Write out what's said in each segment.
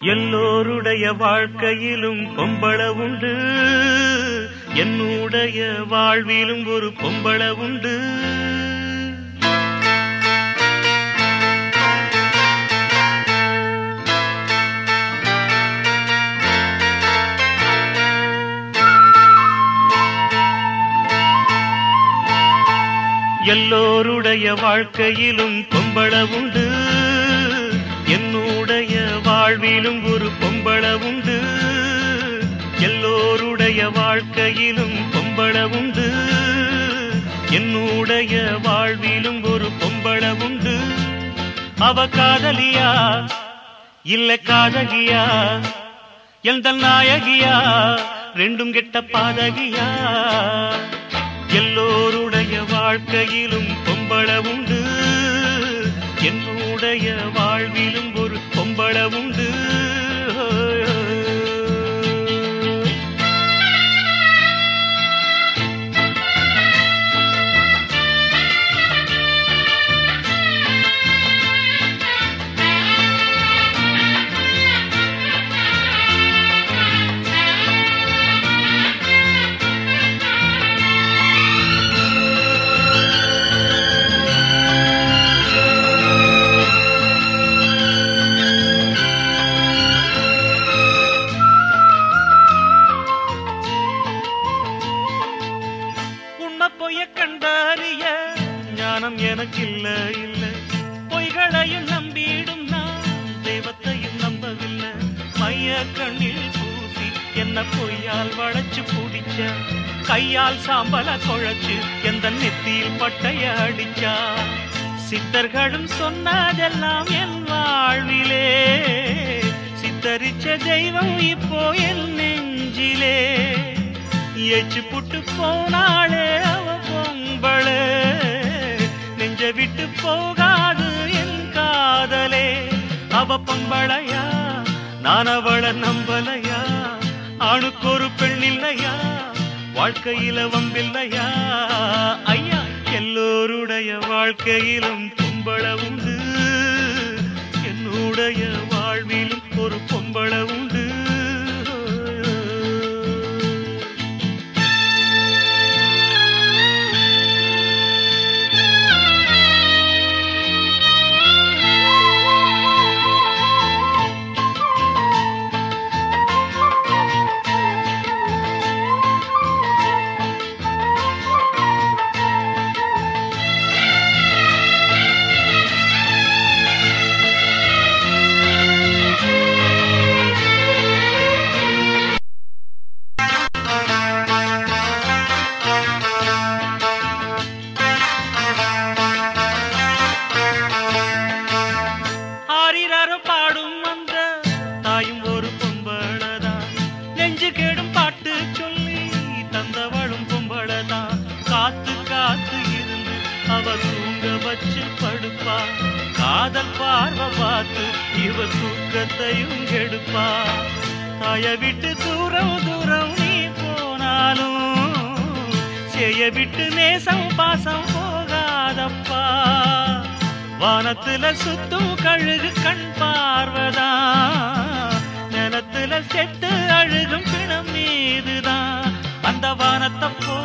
எல்லோருடைய வாழ்க்கையிலும் பொம்பள உண்டு. என்னுடைய வாழ்விலும் ஒரு பொம்பள உண்டு. எல்லோருடைய வாழ்க்கையிலும் பொம்பள உண்டு. வாழ்விலும் ஒரு பொம்பள உண்டு எல்லோருடைய வாழ்க்கையிலும் பொம்பள உண்டு என்னுடைய வாழ்விலும் ஒரு பொம்பள உண்டு அவ காதலியா? இல்ல காதகியா? எந்த நாயகியா? ரெண்டும் கெட்ட பாதகியா? எல்லோருடைய வாழ்க்கையிலும் பொம்பள உண்டு என்னுடைய வாழ்விலும் ஒரு உண்டு ஞானம் எனக்கு இல்ல. இல்ல பொய்களையும் நம்பிடும் நான். தெய்வத்தையும் நம்பவில்லை. மைய கண்ணில் பூசி என்ன பொய்யால் வளைச்சு பிடிச்ச கையால் சாம்பல குழைச்சு எந்த நெத்தியில் பட்டைய அடிச்சா. சித்தர்களும் சொன்னதெல்லாம் என் வாழ்விலே. சித்தரிச்ச தெய்வம் இப்போ என் நெஞ்சிலே. எச்சு புட்டு போனாளே. நெஞ்ச விட்டு போகாது என் காதலே. அவ பொம்பளையா? நான் அவள நம்பலையா? ஆணுக்கு ஒரு பெண் இல்லையா? வாழ்க்கையில வம்பில்லையா? ஐயா எல்லோருடைய வாழ்க்கையிலும் பொம்பள பாடும் அந்த தாயும் ஒரு பொம்பளதான் நெஞ்சு கேடும் பாட்டு சொல்லி தந்தவளும் பொம்பளதான் காத்து காத்து இருந்து அவ தூங்க வச்சு படுப்பா. காதல் பார்வை பார்த்து இவ தூக்கத்தையும் கெடுப்பா. தாய விட்டு தூரம் தூரம் நீ போனாலும் செய்ய விட்டு நேசம் பாசம் போகாதப்பா. வானத்துல சுத்தும் கழுகு கண் பார்வதா? நிலத்துல செத்து அழுகும் பிணம் மீதுதான் அந்த வானத்தை போ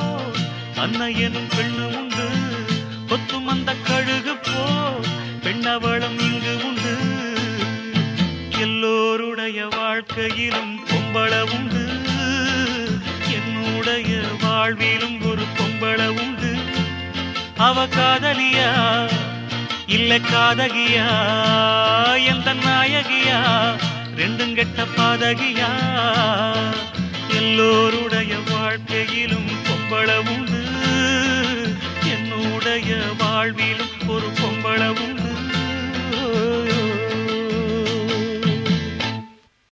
அன்னை எனும் பெண்ணு உண்டு. கொத்தும் அந்த கழுகு போ பெண்ணவளம் இங்கு உண்டு. எல்லோருடைய வாழ்க்கையிலும் பொம்பள உண்டு. என்னுடைய வாழ்விலும் ஒரு பொம்பள உண்டு. அவ காதலியா? இல்ல காதகியா எந்த நாயகியா ரெண்டும் கெட்ட பாதகியா? எல்லோருடைய வாழ்க்கையிலும் பொம்பள என்னுடைய வாழ்விலும்